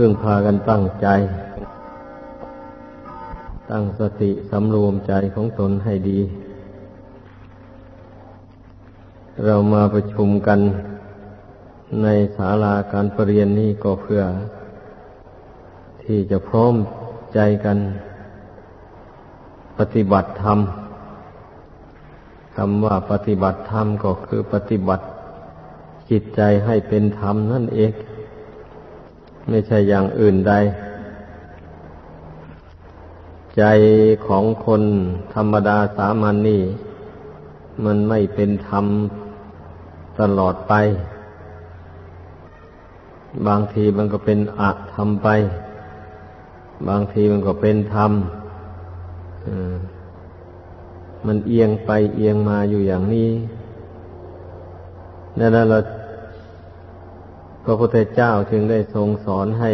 พึ่งพากันตั้งใจ ตั้งสติสำรวมใจของตนให้ดี เรามาประชุมกันในศาลาการประเรียนนี้ก็เพื่อ ที่จะพร้อมใจกันปฏิบัติธรรมคำว่าปฏิบัติธรรมก็คือปฏิบัติจิตใจให้เป็นธรรมนั่นเอง ไม่ใช่อย่างอื่นใด ใจของคนธรรมดาสามัญนนี่ มันไม่เป็นธรรมตลอดไป บางทีมันก็เป็นอะธรรมไป บางทีมันก็เป็นธรรมมันเอียงไปเอียงมาอยู่อย่างนี้นั่นเรา พระพุทธเจ้าจึงได้ทรงสอนให้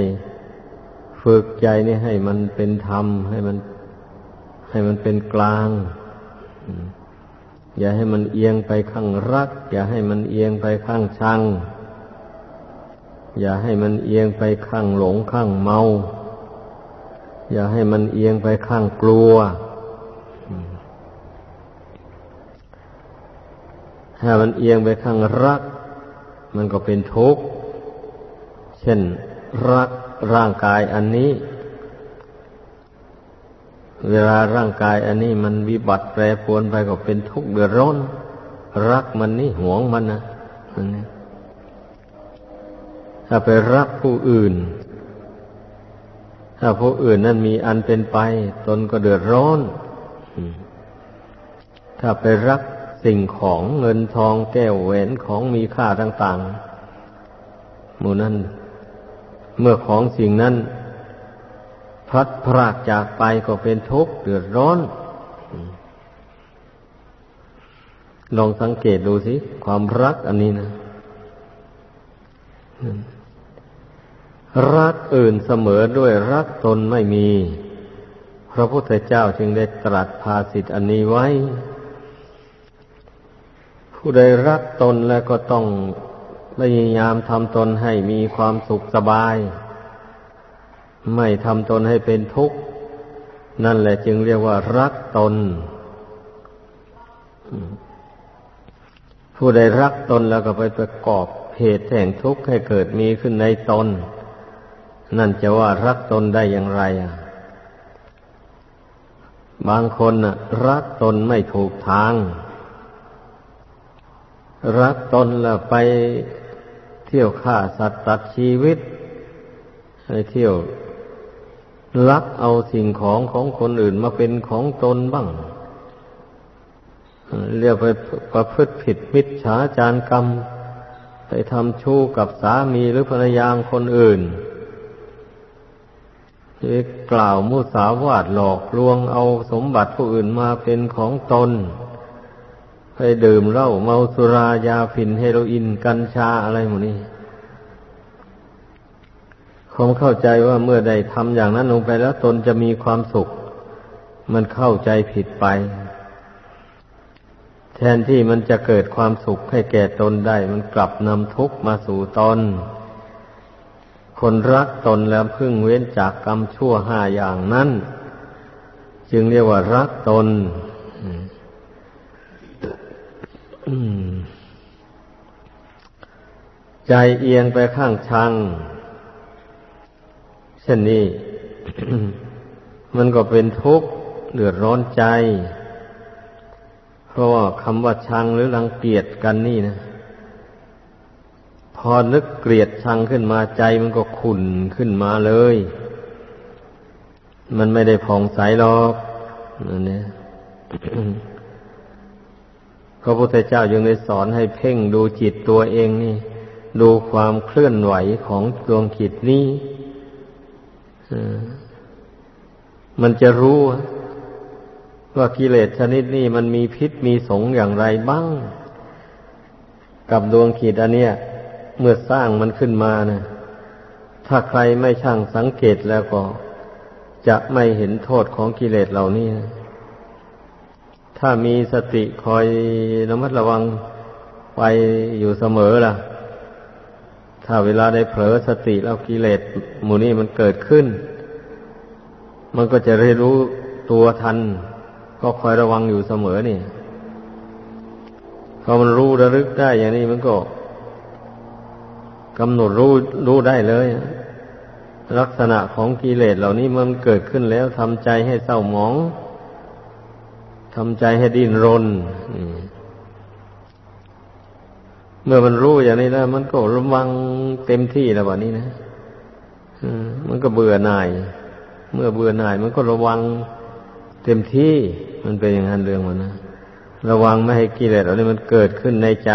ฝึกใจนี่ให้มันเป็นธรรม ให้มัน ให้มันเป็นกลาง อย่าให้มันเอียงไปข้างรัก อย่าให้มันเอียงไปข้างชัง อย่าให้มันเอียงไปข้างหลงข้างเมา อย่าให้มันเอียงไปข้างกลัวถ้ามันเอียงไปข้างรัก มันก็เป็นทุกข์ เช่นรักร่างกายอันนี้ เวลาร่างกายอันนี้มันวิบัติแปรปรวนไปก็เป็นทุกข์เดือดร้อน รักมันนี่หวงมันนะนี้ถ้าไปรักผู้อื่น ถ้าผู้อื่นนั้นมีอันเป็นไป ตนก็เดือดร้อนถ้าไปรักสิ่งของเงินทองแก้วแหวนของมีค่าต่าง ๆ หมู่นั้น เมื่อของสิ่งนั้นพัดพรากจากไปก็เป็นทุกข์เดือดร้อน ลองสังเกตดูสิ ความรักอันนี้นะ รักอื่นเสมอด้วยรักตนไม่มี พระพุทธเจ้าจึงได้ตรัสภาสิทธิอันนี้ไว้ ผู้ใดรักตนแล้วก็ต้อง พยายามทำตนให้มีความสุขสบาย ไม่ทำตนให้เป็นทุกข์ นั่นแหละจึงเรียกว่ารักตน ผู้ใดรักตนแล้วก็ไปประกอบเหตุแห่งทุกข์ให้เกิดมีขึ้นในตน นั่นจะว่ารักตนได้อย่างไรอะบางคนน่ะ รักตนไม่ถูกทาง รักตนแล้วไป ที่ยวฆ่าสัตว์ตัดชีวิตไปเที่ยวลักเอาสิ่งของของคนอื่นมาเป็นของตนบ้าง เรียกไปประพฤติผิดมิจฉาจารกรรม ไปทำชู้กับสามีหรือภรรยาคนอื่นกล่าวมุสาวาทหลอกลวงเอาสมบัติผู้อื่นมาเป็นของตน ดื่มเหล้าเมาสุรายาฝิ่นเฮโรอีนกัญชาอะไรหมดนี้คงเข้าใจว่าเมื่อใดทำอย่างนั้นลงไปแล้วตนจะมีความสุข มันเข้าใจผิดไป แทนที่มันจะเกิดความสุขให้แก่ตนได้ มันกลับนำทุกข์มาสู่ตน คนรักตนแล้วพึ่งเว้นจากกรรมชั่วห้าอย่างนั้น จึงเรียกว่ารักตน ใจเอียงไปข้างชัง เช่นนี้ มันก็เป็นทุกข์เดือดร้อนใจ เพราะว่าคำว่าชังหรือรังเกียจกันนี่นะ พอนึกเกลียดชังขึ้นมาใจมันก็ขุ่นขึ้นมาเลย มันไม่ได้ผ่องใสหรอกนั่นเนี่ย พระพุทธเจ้ายังได้สอนให้เพ่งดูจิตตัวเองนี่ ดูความเคลื่อนไหวของดวงจิตนี้มันจะรู้ว่ากิเลสชนิดนี้มันมีพิษมีสงอย่างไรบ้าง กับดวงขีดอันเนี้ย เมื่อสร้างมันขึ้นมานะถ้าใครไม่ช่างสังเกตแล้วก็ จะไม่เห็นโทษของกิเลสเหล่านี้นะ ถ้ามีสติคอยระมัดระวังไปอยู่เสมอล่ะ ถ้าเวลาได้เผลอสติแล้วกิเลสหมู่นี้มันเกิดขึ้น มันก็จะได้รู้ตัวทัน ก็คอยระวังอยู่เสมอนี่พอมันรู้ระลึกได้อย่างนี้มันก็กำหนดรู้รู้ได้เลย ลักษณะของกิเลสเหล่านี้มันเกิดขึ้นแล้วทำใจให้เศร้าหมอง ทำใจให้ดิ้นรนเมื่อมันรู้อย่างนี้แล้วมันก็ระวังเต็มที่แล้ววันนี้นะมันก็เบื่อหน่าย เมื่อเบื่อหน่าย มันก็ระวังเต็มที่มันเป็นอย่างนั้นเรื่องมันนะระวังไม่ให้กิเลสเหล่านี้มันเกิดขึ้นในใจ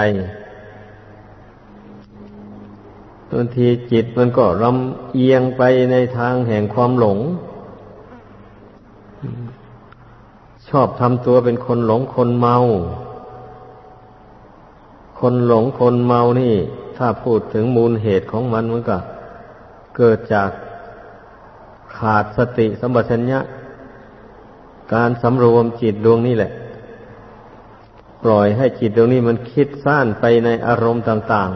บางทีจิตมันก็ลำเอียงไปในทางแห่งความหลง ชอบทำตัวเป็นคนหลงคนเมา คนหลงคนเมานี่ ถ้าพูดถึงมูลเหตุของมันมันก็ เกิดจากขาดสติสัมปชัญญะ การสำรวมจิตดวงนี้แหละ ปล่อยให้จิตดวงนี้มันคิดซ่านไปในอารมณ์ต่าง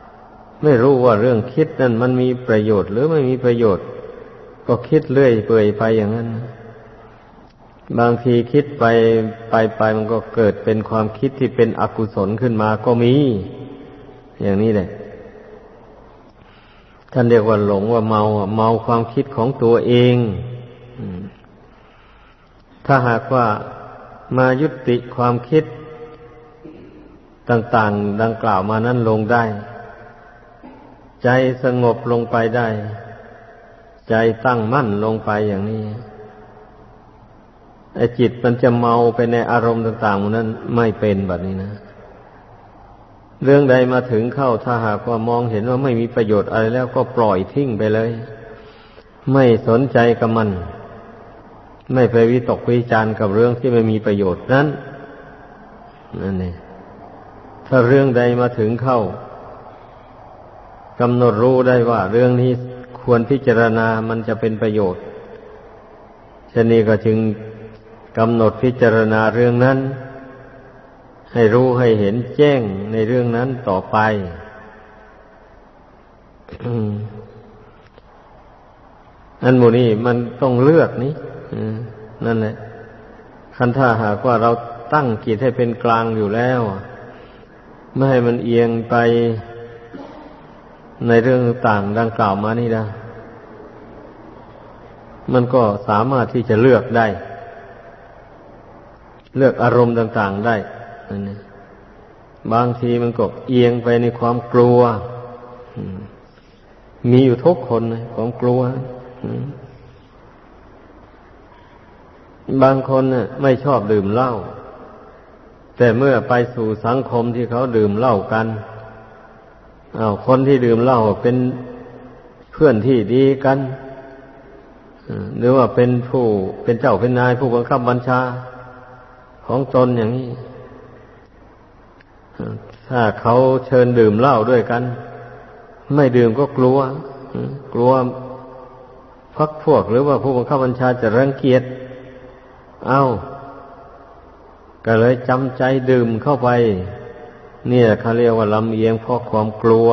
ๆ ไม่รู้ว่าเรื่องคิดนั้นมันมีประโยชน์หรือไม่มีประโยชน์ ก็คิดเรื่อยเปื่อยไปอย่างนั้น บางทีคิดไปไปไปมันก็เกิดเป็นความคิดที่เป็นอกุศลขึ้นมาก็มี อย่างนี้แหละท่านเรียกว่าหลงว่าเมาเมาความคิดของตัวเองถ้าหากว่ามายุติความคิดต่าง ๆ ดังกล่าวมานั้นลงได้ ใจสงบลงไปได้ ใจตั้งมั่นลงไปอย่างนี้ ไอ้จิตมันจะเมาไปในอารมณ์ต่างๆนั้นไม่เป็นแบบนี้นะ เรื่องใดมาถึงเข้าถ้าหากว่ามองเห็นว่าไม่มีประโยชน์อะไรแล้วก็ปล่อยทิ้งไปเลย ไม่สนใจกับมัน ไม่ไปวิตกวิจารกับเรื่องที่ไม่มีประโยชน์นั้นนั่นเองถ้าเรื่องใดมาถึงเข้ากำหนดรู้ได้ว่า เรื่องนี้ควรพิจารณามันจะเป็นประโยชน์ชนี้ก็จึง กำหนดพิจารณาเรื่องนั้น ให้รู้ให้เห็นแจ้งในเรื่องนั้นต่อไปอันโมนี้มันต้องเลือกนี้นั่นแหละคันถ้าหากว่าเราตั้งกิจให้เป็นกลางอยู่แล้วไม่ให้มันเอียงไปในเรื่องต่างดังกล่าวมานี่นะมันก็สามารถที่จะเลือกได้ เลือกอารมณ์ต่าง ๆได้นบางทีมันก็เอียงไปในความกลัว มีอยู่ทุกคนนะความกลัว บางคนน่ะ ไม่ชอบดื่มเหล้า แต่เมื่อไปสู่สังคมที่เขาดื่มเหล้ากันอาคนที่ดื่มเหล้าเป็นเพื่อนที่ดีกันหรือว่าเป็นผู้เป็นเจ้าเป็นนายผู้บังคับบัญชา ของตนอย่างนี้ ถ้าเขาเชิญดื่มเหล้าด้วยกัน ไม่ดื่มก็กลัว กลัวพักพวกหรือว่าผู้บังคับบัญชาจะรังเกียจ เอา้า ก็เลยจำใจดื่มเข้าไป เนี่ยเขาเรียกว่าลำเอียงเพราะความกลัว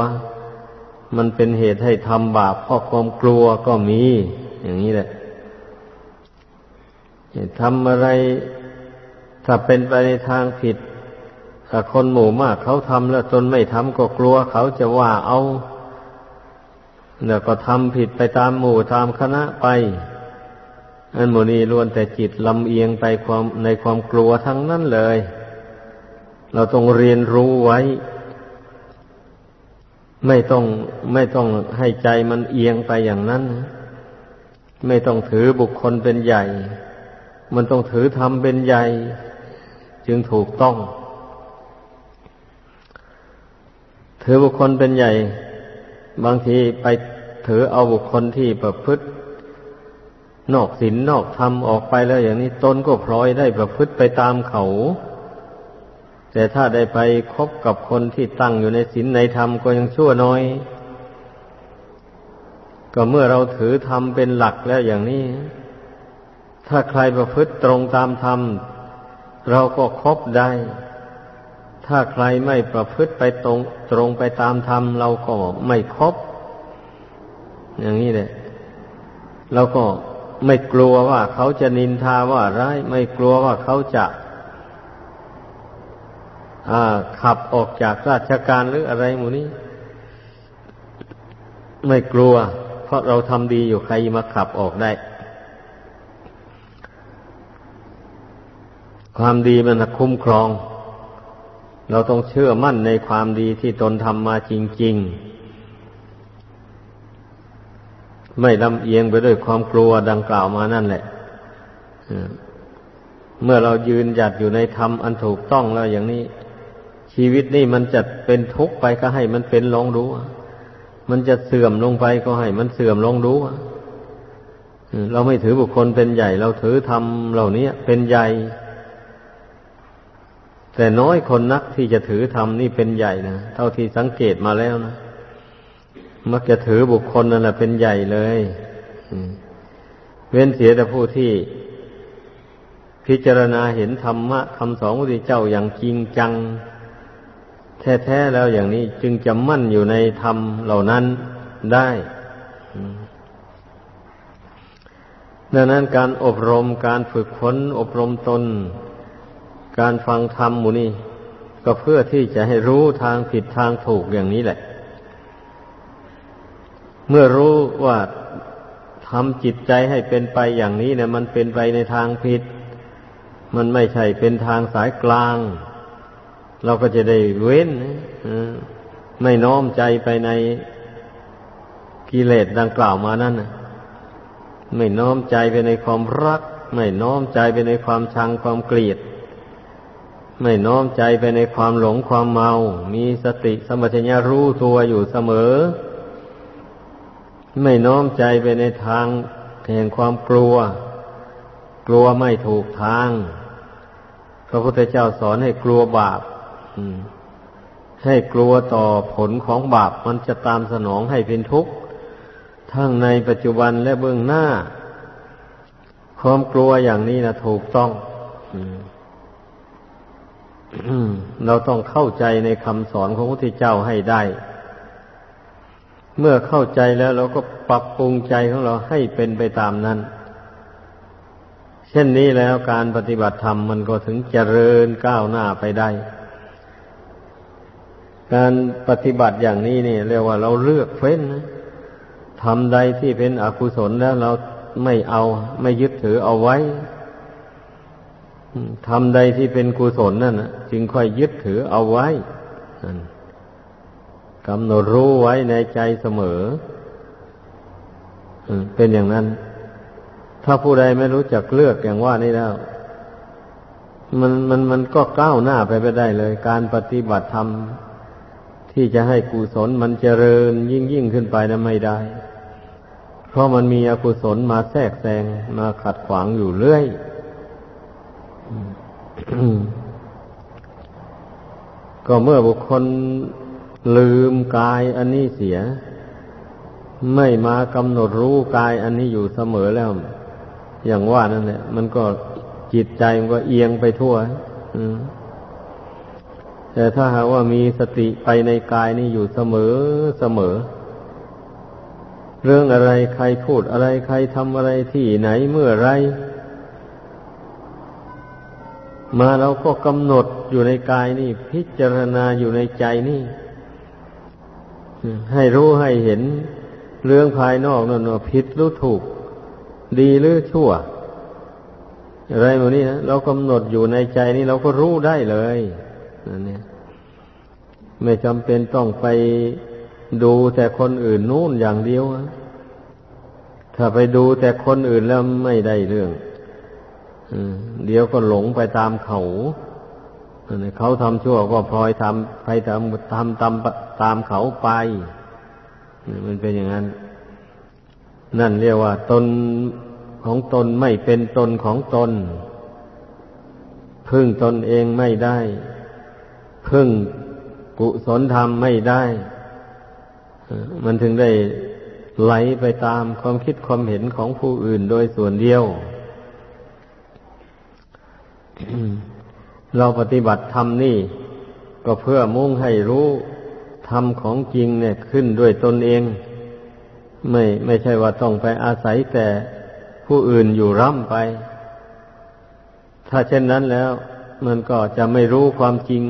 มันเป็นเหตุให้ทำบาปเพราะความกลัวก็มี อย่างนี้แหละทำอะไร ถ้าเป็นไปในทางผิดถ้าคนหมู่มากเขาทำแล้วตนไม่ทำก็กลัวเขาจะว่าเอาแล้วก็ทำผิดไปตามหมู่ตามคณะไป อันหมู่นี้ล้วนแต่จิตลำเอียงไปความในความกลัวทั้งนั้นเลย เราต้องเรียนรู้ไว้ ไม่ต้องไม่ต้องให้ใจมันเอียงไปอย่างนั้น ไม่ต้องถือบุคคลเป็นใหญ่ มันต้องถือธรรมเป็นใหญ่ จึงถูกต้อง ถือบุคคลเป็นใหญ่ บางทีไปถือเอาบุคคลที่ประพฤติ นอกศีลนอกธรรมออกไปแล้วอย่างนี้ตนก็พลอยได้ประพฤติไปตามเขา แต่ถ้าได้ไปคบกับคนที่ตั้งอยู่ในศีลในธรรมก็ยังชั่วน้อย ก็เมื่อเราถือธรรมเป็นหลักแล้วอย่างนี้ถ้าใครประพฤติตรงตามธรรม เราก็คบได้ ถ้าใครไม่ประพฤติไปตรง ตรงไปตามธรรมเราก็ไม่ครบอย่างนี้เลยเราก็ไม่กลัวว่าเขาจะนินทาว่าร้าย ไม่กลัวว่าเขาจะขับออกจากราชการหรืออะไรหมูนี้ ไม่กลัว เพราะเราทำดีอยู่ใครมาขับออกได้ ความดีมันคุ้มครอง เราต้องเชื่อมั่นในความดีที่ตนทำมาจริง ๆ ไม่ลำเอียงไปด้วยความกลัวดังกล่าวมานั่นแหละเมื่อเรายืนหยัดอยู่ในธรรมอันถูกต้องแล้วอย่างนี้ ชีวิตนี่มันจะเป็นทุกข์ไปก็ให้มันเป็นลองรู้มันจะเสื่อมลงไปก็ให้มันเสื่อมลองรู้เราไม่ถือบุคคลเป็นใหญ่ เราถือธรรมเหล่านี้เป็นใหญ่ แต่น้อยคนนักที่จะถือธรรมนี่เป็นใหญ่นะเท่าที่สังเกตมาแล้วนะมักจะถือบุคคลนั่นแหละเป็นใหญ่เลยเว้นเสียแต่ผู้ที่ พิจารณาเห็นธรรมะคำสอนพระเจ้าอย่างจริงจัง แท้ๆแล้วอย่างนี้จึงจะมั่นอยู่ในธรรมเหล่านั้นได้ดังนั้นการอบรมการฝึกฝนอบรมตน การฟังธรรมมูนี่ก็เพื่อที่จะให้รู้ทางผิดทางถูกอย่างนี้แหละ เมื่อรู้ว่าทำจิตใจให้เป็นไปอย่างนี้เนี่ย มันเป็นไปในทางผิด มันไม่ใช่เป็นทางสายกลาง เราก็จะได้เว้นไม่น้อมใจไปในกิเลสดังกล่าวมานั่นไม่น้อมใจไปในความรัก ไม่น้อมใจไปในความชังความเกลียด ไม่น้อมใจไปในความหลงความเมา มีสติสมัชัญญารู้ตัวอยู่เสมอ ไม่น้อมใจไปในทางแห่งความกลัว กลัวไม่ถูกทาง พระพุทธเจ้าสอนให้กลัวบาปให้กลัวต่อผลของบาปมันจะตามสนองให้เป็นทุกข์ ทั้งในปัจจุบันและเบื้องหน้า ความกลัวอย่างนี้นะถูกต้อง เราต้องเข้าใจในคำสอนของพระพุทธเจ้าให้ได้ เมื่อเข้าใจแล้วเราก็ปรับปรุงใจของเราให้เป็นไปตามนั้น เช่นนี้แล้วการปฏิบัติธรรมมันก็ถึงเจริญก้าวหน้าไปได้ การปฏิบัติอย่างนี้นี่เรียกว่าเราเลือกเฟ้นนะทำใดที่เป็นอกุศลแล้วเราไม่เอาไม่ยึดถือเอาไว้ ทำใดที่เป็นกุศลนั่นจึงค่อยยึดถือเอาไว้กำหนดรู้ไว้ในใจเสมอเป็นอย่างนั้น ถ้าผู้ใดไม่รู้จักเลือกอย่างว่านี้แล้ว มันมันมันก็ก้าวหน้าไปไปได้เลย การปฏิบัติธรรมที่จะให้กุศลมันเจริญยิ่งยิ่งขึ้นไปนั้นไม่ได้ เพราะมันมีอกุศลมาแทรกแซงมาขัดขวางอยู่เรื่อย ก็เมื่อบุคคลลืมกายอันนี้เสีย ไม่มากำหนดรู้กายอันนี้อยู่เสมอแล้ว อย่างว่านั่นแหละมันก็จิตใจมันก็เอียงไปทั่วแต่ถ้าหากว่ามีสติไปในกายนี่อยู่เสมอเสมอ เรื่องอะไรใครพูดอะไรใครทำอะไรที่ไหนเมื่อไร มาเราก็กำหนดอยู่ในกายนี่ พิจารณาอยู่ในใจนี่ ให้รู้ให้เห็นเรื่องภายนอกนั่นว่าผิดหรือถูก ดีหรือชั่ว อะไรแบบนี้นะเรากำหนดอยู่ในใจนี่เราก็รู้ได้เลยนั่นเนี่ยไม่จำเป็นต้องไปดูแต่คนอื่นนู่นอย่างเดียวถ้าไปดูแต่คนอื่นแล้วไม่ได้เรื่อง เดี๋ยวก็หลงไปตามเขาเขาทำชั่วก็พลอยทำไปทำทำตามตามเขาไปมันเป็นอย่างนั้น นั่นเรียกว่า ตนของตนไม่เป็นตนของตน พึ่งตนเองไม่ได้ พึ่งกุศลธรรมไม่ได้ มันถึงได้ไหลไปตามความคิดความเห็นของผู้อื่นโดยส่วนเดียว เราปฏิบัติธรรมนี่ ก็เพื่อมุ่งให้รู้ธรรมของจริงเนี่ยขึ้นด้วยตนเอง ไม่ไม่ใช่ว่าต้องไปอาศัยแต่ผู้อื่นอยู่ร่ำไป ถ้าเช่นนั้นแล้ว มันก็จะไม่รู้ความจริง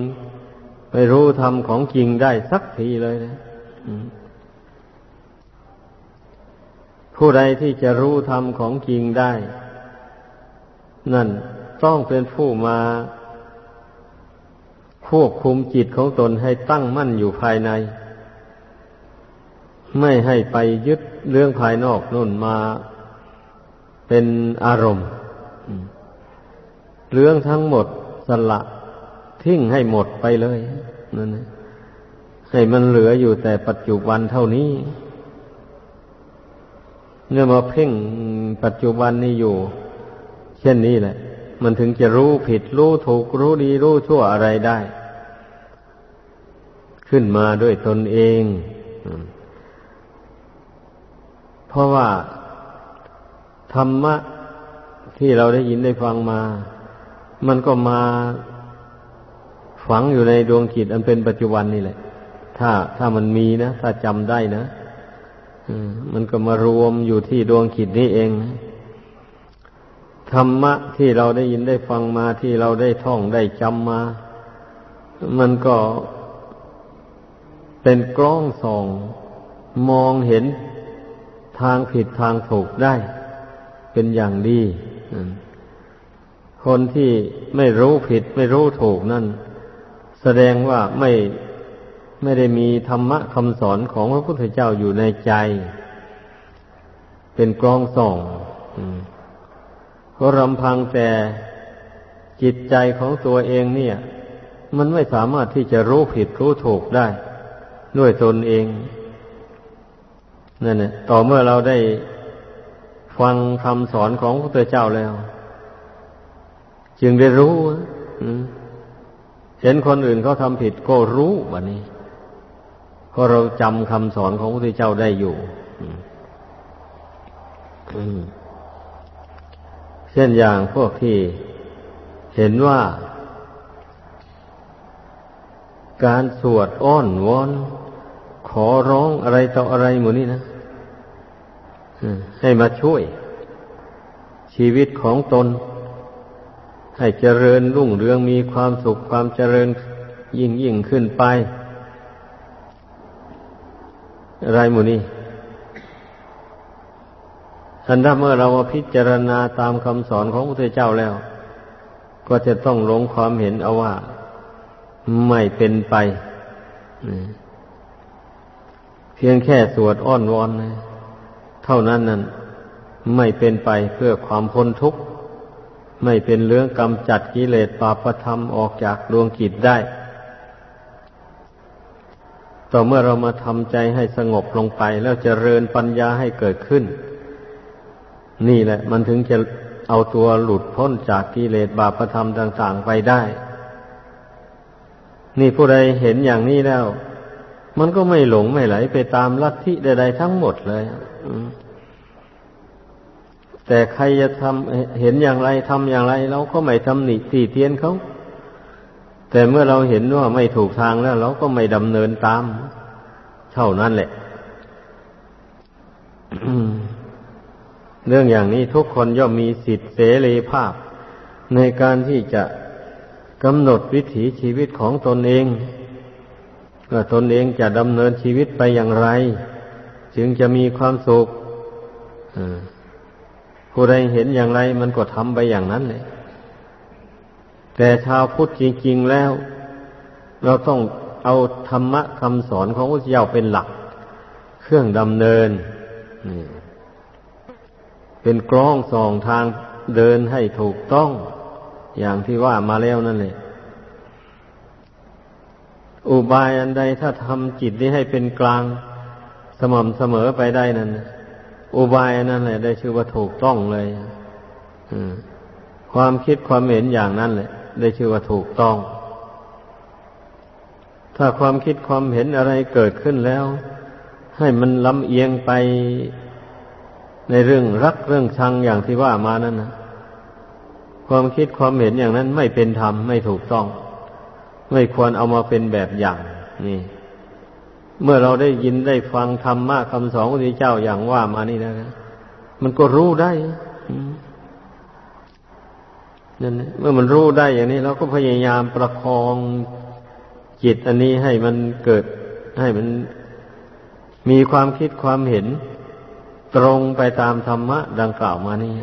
ไม่รู้ธรรมของจริงได้สักทีเลยนะผู้ใดที่จะรู้ธรรมของจริงได้ นั่น ต้องเป็นผู้มา ควบคุมจิตของตนให้ตั้งมั่นอยู่ภายใน ไม่ให้ไปยึดเรื่องภายนอกนู่นมาเป็นอารมณ์ เรื่องทั้งหมดสละทิ้งให้หมดไปเลยนั่นให้มันเหลืออยู่แต่ปัจจุบันเท่านี้เนื่อมาเพ่งปัจจุบันนี้อยู่ เช่นนี้แหละ มันถึงจะรู้ผิดรู้ถูกรู้ดีรู้ชั่วอะไรได้ ขึ้นมาด้วยตนเองเพราะว่า ธรรมะที่เราได้ยินได้ฟังมา มันก็มาฝังอยู่ในดวงจิตอันเป็นปัจจุบันนี่แหละ ถ้าถ้ามันมีนะ ถ้าจำได้นะมันก็มารวมอยู่ที่ดวงขิดนี้เอง ธรรมะที่เราได้ยินได้ฟังมาที่เราได้ท่องได้จำมา มันก็เป็นกล้องส่องมองเห็นทางผิดทางถูกได้ เป็นอย่างดีคนที่ไม่รู้ผิดไม่รู้ถูกนั่น แสดงว่าไม่ไม่ได้มีธรรมะคำสอนของพระพุทธเจ้าอยู่ในใจ เป็นกล้องส่อง เพราะรำพังแต่จิตใจของตัวเองเนี่ย มันไม่สามารถที่จะรู้ผิดรู้ถูกได้ ด้วยตนเองนั่นแหละต่อเมื่อเราได้ฟังคำสอนของพระพุทธเจ้าแล้ว จึงได้รู้เห็นคนอื่นเขาทำผิดก็รู้แบบนี้เพราะเราจำคำสอนของพระพุทธเจ้าได้อยู่ เช่นอย่างพวกที่เห็นว่า การสวดอ้อนวอน ขอร้องอะไรต่ออะไรหมู่นี้นะให้มาช่วย ชีวิตของตน ให้เจริญรุ่งเรืองมีความสุขความเจริญยิ่งยิ่งขึ้นไป อะไรหมูนี่ ทันถ้าเมื่อเราพิจารณาตามคำสอนของพระพุทธเจ้าแล้ว ก็จะต้องลงความเห็นเอาว่า ไม่เป็นไป เพียงแค่สวดอ้อนวอนเท่านั้นนั้นไม่เป็นไปเพื่อความพ้นทุกข์ ไม่เป็นเรื่องกำจัดกิเลสปาปธรรมออกจากดวงกิจได้ ต่อเมื่อเรามาทำใจให้สงบลงไปแล้วจเจริญปัญญาให้เกิดขึ้น นี่แหละ มันถึงจะเอาตัวหลุดพ้นจากกิเลสบาปธรรมต่าง ๆ ไปได้ นี่ผู้ใดเห็นอย่างนี้แล้ว มันก็ไม่หลงไม่ไหลไปตามลัทธิใดๆทั้งหมดเลยแต่ใครจะทำเห็นอย่างไรทำอย่างไรเราก็ไม่ทำหนีตีเตียนเขาแต่เมื่อเราเห็นว่าไม่ถูกทางแล้ว เราก็ไม่ดำเนินตาม เท่านั้นแหละ เรื่องอย่างนี้ทุกคนย่อมมีสิทธิเสรีภาพ ในการที่จะกำหนดวิถีชีวิตของตนเองว่าตนเองจะดำเนินชีวิตไปอย่างไร จึงจะมีความสุขผู้ใดเห็นอย่างไรมันก็ทำไปอย่างนั้นเลยแต่ชาวพุทธจริงๆแล้ว เราต้องเอาธรรมะคำสอนของพระเจ้าเป็นหลัก เครื่องดำเนิน เป็นกล้องส่องทางเดินให้ถูกต้อง อย่างที่ว่ามาแล้วนั่นเลยอุบายอันใดถ้าทำจิตนี้ให้เป็นกลางสม่ำเสมอไปได้นั่นอุบายนั่นแหละ ได้ชื่อว่าถูกต้องเลยความคิดความเห็นอย่างนั้นแหละ ได้ชื่อว่าถูกต้อง ถ้าความคิดความเห็นอะไรเกิดขึ้นแล้ว ให้มันลำเอียงไป ในเรื่องรักเรื่องชังอย่างที่ว่ามานั้นนะความคิดความเห็นอย่างนั้นไม่เป็นธรรมไม่ถูกต้อง ไม่ควรเอามาเป็นแบบอย่าง นี่ เมื่อเราได้ยินได้ฟังธรรมะคำสอนของพระเจ้าอย่างว่ามานี่นะมันก็รู้ได้นั่นเมื่อมันรู้ได้อย่างนี้เราก็พยายามประคองจิตอันนี้ให้มันเกิดให้มันมีความคิดความเห็น ตรงไปตามธรรมะดังกล่าวมานี่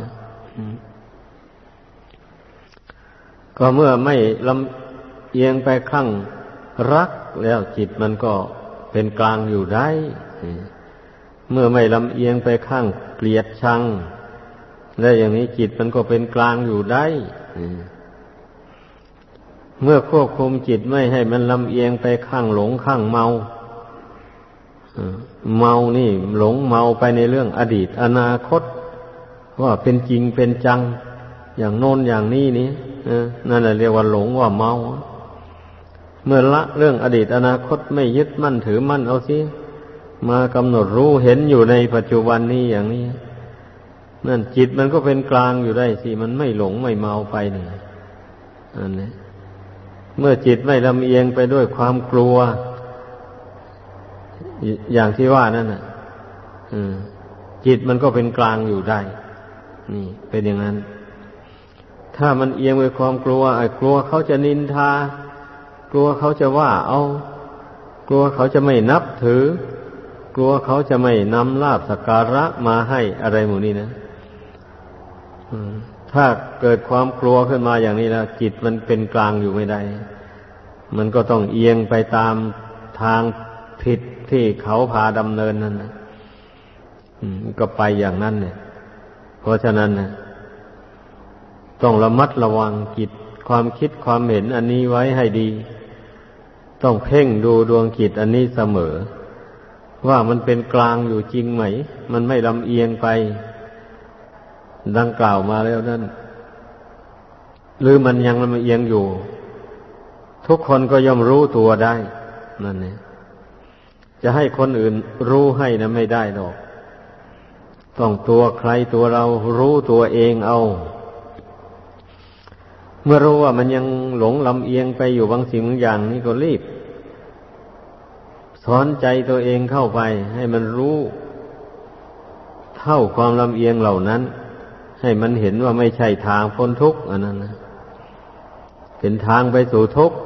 ก็เมื่อไม่ลำเอียงไปข้างรักแล้วจิตมันก็เป็นกลางอยู่ได้ เมื่อไม่ลำเอียงไปข้างเกลียดชัง และอย่างนี้จิตมันก็เป็นกลางอยู่ได้ เมื่อควบคุมจิตไม่ให้มันลำเอียงไปข้างหลงข้างเมา เมานี่ หลงเมาไปในเรื่องอดีต อนาคต ว่าเป็นจริงเป็นจัง อย่างโน้นอย่างนี้นี่นั่นแหละเรียกว่าหลงว่าเมา เมื่อละเรื่องอดีตอนาคตไม่ยึดมั่นถือมั่นเอาสิมากำหนดรู้เห็นอยู่ในปัจจุบันนี้อย่างนี้ นั่นจิตมันก็เป็นกลางอยู่ได้สิมันไม่หลงไม่เมาไปนี่อันนี้เมื่อจิตไม่ลำเอียงไปด้วยความกลัว อย่างที่ว่านั่นน่ะจิตมันก็เป็นกลางอยู่ได้ นี่ เป็นอย่างนั้น ถ้ามันเอียงไปความกลัวไอ้กลัวเขาจะนินทา กลัวเขาจะว่า เอากลัวเขาจะไม่นับถือ กลัวเขาจะไม่นำลาบสกการะมาให้อะไรหมู่นี้นะถ้าเกิดความกลัวขึ้นมาอย่างนี้แล้วจิตมันเป็นกลางอยู่ไม่ได้ มันก็ต้องเอียงไปตามทาง ผิดที่เขาพาดำเนินนั่นนะก็ไปอย่างนั้นเนี่ย เพราะฉะนั้นนะต้องระมัดระวังจิตความคิดความเห็นอันนี้ไว้ให้ดี ต้องเพ่งดูดวงจิตอันนี้เสมอ ว่ามันเป็นกลางอยู่จริงไหม มันไม่ลำเอียงไป ดังกล่าวมาแล้วนั่น หรือมันยังลำเอียงอยู่ ทุกคนก็ย่อมรู้ตัวได้ นั่นเนี่ย จะให้คนอื่นรู้ให้นะไม่ได้หรอก ต้องตัวใครตัวเรารู้ตัวเองเอา เมื่อรู้ว่ามันยังหลงลำเอียงไปอยู่บางสิ่งบางอย่างนี่ก็รีบสอนใจตัวเองเข้าไป ให้มันรู้ เท่าความลำเอียงเหล่านั้น ให้มันเห็นว่าไม่ใช่ทางพ้นทุกข์อันนั้นนะเป็นทางไปสู่ทุกข์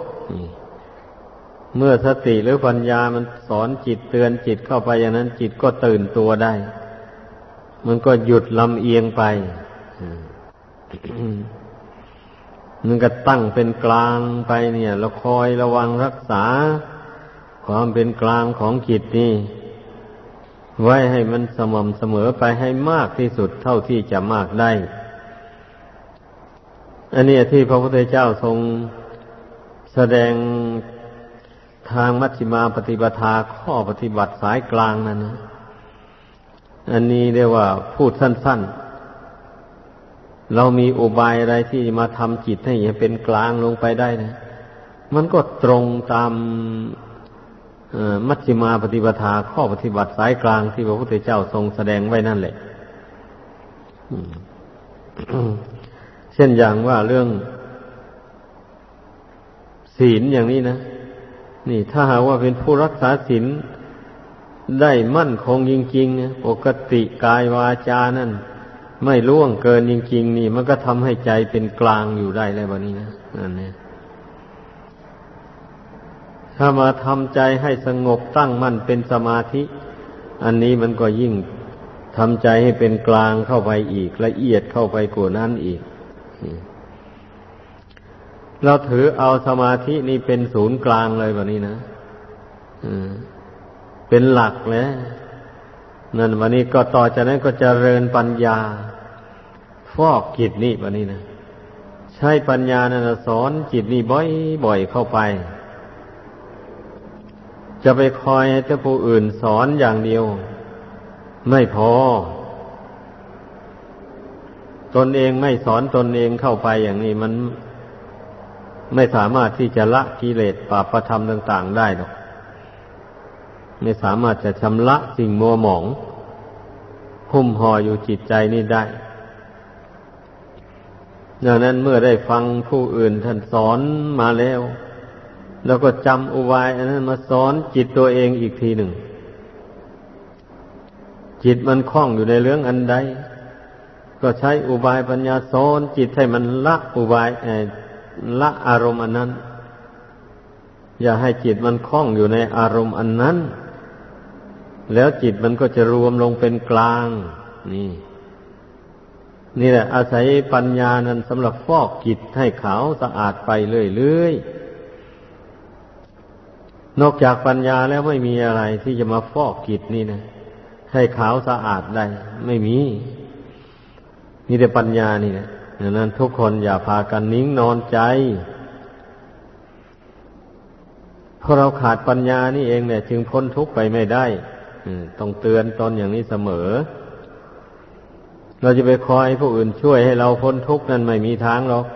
เมื่อสติหรือปัญญามันสอนจิตเตือนจิตเข้าไปอย่างนั้น จิตก็ตื่นตัวได้ มันก็หยุดลำเอียงไปมันก็ตั้งเป็นกลางไปเนี่ยเราคอยระวังรักษา ความเป็นกลางของจิตนี่ไว้ให้มันสม่ำเสมอไปให้มากที่สุดเท่าที่จะมากได้ อันนี้ที่พระพุทธเจ้าทรงแสดง ทางมัชฌิมาปฏิปทาข้อปฏิบัติสายกลางนั่นนะ อันนี้เรียกว่าพูดสั้น ๆ เรามีอุบายอะไรที่มาทำจิตให้เป็นกลางลงไปได้นะ มันก็ตรงตามมัชฌิมาปฏิปทาข้อปฏิบัติสายกลางที่พระพุทธเจ้าทรงแสดงไว้นั่นแหละเช่นอย่างว่าเรื่องศีลอย่างนี้นะ นี่ถ้าหากว่าเป็นผู้รักษาศีลได้มั่นคงจริงๆปกติกายวาจานั่น ไม่ล่วงเกินจริง ๆ นี่ มันก็ทำให้ใจเป็นกลางอยู่ได้แล้ววันนี้นะนั่นเนี่ยถ้ามาทำใจให้สงบตั้งมั่นเป็นสมาธิ อันนี้มันก็ยิ่งทำใจให้เป็นกลางเข้าไปอีกละเอียดเข้าไปกว่านั้นอีก เราถือเอาสมาธินี่เป็นศูนย์กลางเลยวันนี้นะเป็นหลักแล้วนั่นวันนี้ก็ต่อจากนั้นก็จเจริญปัญญา ฟอกจิตนี่วันนี้นะใช้ปัญญานะสอนจิตนี่บ่อยๆเข้าไป จะไปคอยให้ผู้อื่นสอนอย่างเดียว ไม่พอ ตนเองไม่สอนตนเองเข้าไปอย่างนี้มัน ไม่สามารถที่จะละกิเลสปาประธรรมต่าง ๆ ได้หรอก ไม่สามารถจะชำระสิ่งมัวหมอง หุ้มห่ออยู่จิตใจนี้ได้ ดังนั้นเมื่อได้ฟังผู้อื่นท่านสอนมาแล้ว แล้วก็จำอุบายอันนั้นมาสอนจิตตัวเองอีกทีหนึ่ง จิตมันคล้องอยู่ในเรื่องอันใด ก็ใช้อุบายปัญญาสอนจิตให้มันละอุบาย ละอารมณ์อันนั้น อย่าให้จิตมันคล้องอยู่ในอารมณ์อันนั้น แล้วจิตมันก็จะรวมลงเป็นกลาง นี่ นี่แหละ อาศัยปัญญานั้นสำหรับฟอกจิตให้ขาวสะอาดไปเรื่อยๆนอกจากปัญญาแล้วไม่มีอะไรที่จะมาฟอกกิจนี่นะให้ขาวสะอาดได้ ไม่มีมีแต่ปัญญานี่นะ ดังนั้นทุกคนอย่าพากันนิ่งนอนใจ เพราะเราขาดปัญญานี่เองเนี่ย จึงพ้นทุกข์ไปไม่ได้ต้องเตือนตอนอย่างนี้เสมอ เราจะไปคอยผู้อื่นช่วยให้เราพ้นทุกข์นั้นไม่มีทางหรอก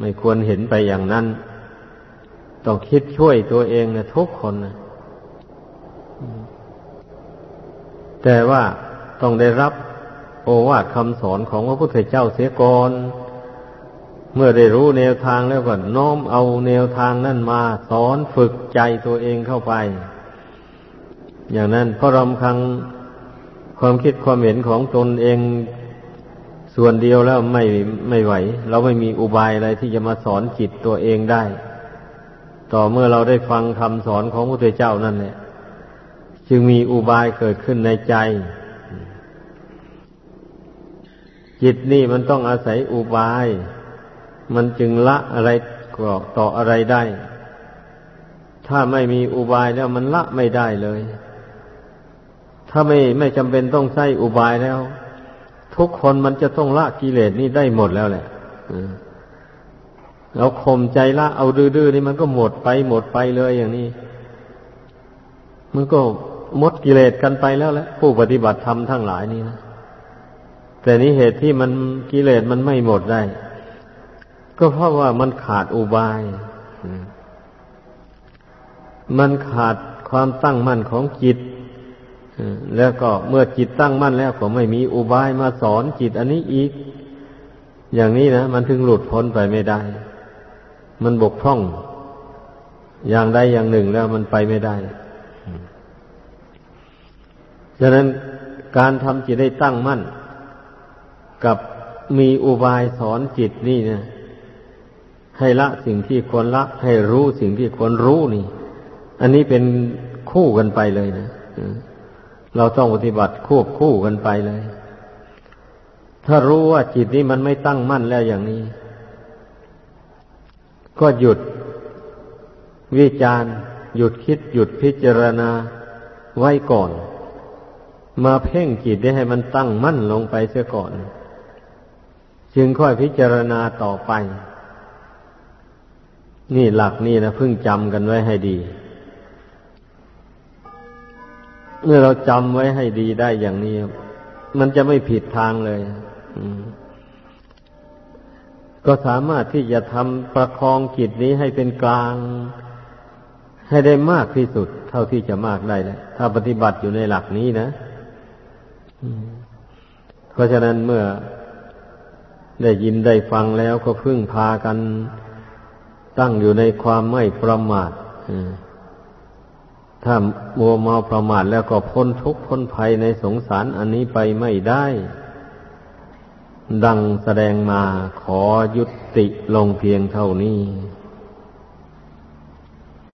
ไม่ควรเห็นไปอย่างนั้น ต้องคิดช่วยตัวเองนะทุกคนนะแต่ว่าต้องได้รับ โอวาทคำสอนของพระพุทธเจ้าเสียก่อนเมื่อได้รู้แนวทางแล้วก็น้อมเอาแนวทางนั่นมาสอนฝึกใจตัวเองเข้าไป อย่างนั้นเพราะรำคังความคิดความเห็นของตนเองส่วนเดียวแล้วไม่ไม่ไหว เราไม่มีอุบายอะไรที่จะมาสอนจิตตัวเองได้ ต่อเมื่อเราได้ฟังคำสอนของพระพุทธเจ้านั่นแหละจึงมีอุบายเกิดขึ้นในใจ จิตนี่มันต้องอาศัยอุบาย มันจึงละอะไรก็ต่ออะไรได้ ถ้าไม่มีอุบายแล้วมันละไม่ได้เลย ถ้าไม่ไม่จำเป็นต้องใช้อุบายแล้ว ทุกคนมันจะต้องละกิเลสนี่ได้หมดแล้วแหละเราข่มใจละเอาดื้อๆนี่มันก็หมดไปหมดไปเลยอย่างนี้ มันก็หมดกิเลสกันไปแล้วแหละผู้ปฏิบัติธรรมทั้งหลายนี่นะ แต่นี้เหตุที่มันกิเลสมันไม่หมดได้ ก็เพราะว่ามันขาดอุบาย มันขาดความตั้งมั่นของจิตแล้วก็เมื่อจิตตั้งมั่นแล้วก็ไม่มีอุบายมาสอนจิตอันนี้อีก อย่างนี้นะมันถึงหลุดพ้นไปไม่ได้ มันบกพร่อง อย่างใดอย่างหนึ่งแล้วมันไปไม่ได้ฉะนั้นการทำจิตได้ตั้งมั่น กับมีอุบายสอนจิตนี่นี่ยให้ละสิ่งที่ควรละ ให้รู้สิ่งที่ควรรู้นี่ อันนี้เป็นคู่กันไปเลยนะเราต้องปฏิบัติควบคู่กันไปเลย ถ้ารู้ว่าจิตนี้มันไม่ตั้งมั่นแล้วอย่างนี้ ก็หยุดวิจาร์หยุดคิดหยุดพิจารณาไว้ก่อน มาเพ่งจิตได้ให้มันตั้งมั่นลงไปเสียก่อน จึงค่อยพิจารณาต่อไป นี่หลักนี่นะพึ่งจำกันไว้ให้ดี เมื่อเราจำไว้ให้ดีได้อย่างนี้ มันจะไม่ผิดทางเลยก็สามารถที่จะทำประคองจิตนี้ให้เป็นกลาง ให้ได้มากที่สุด เท่าที่จะมากได้แหละถ้าปฏิบัติอยู่ในหลักนี้นะเพราะฉะนั้นเมื่อ ได้ยินได้ฟังแล้วก็พึ่งพากัน ตั้งอยู่ในความไม่ประมาทถ้ามัวเมาประมาทแล้วก็พ้นทุกข์พ้นภัยในสงสารอันนี้ไปไม่ได้ ดังแสดงมาขอยุติลงเพียงเท่านี้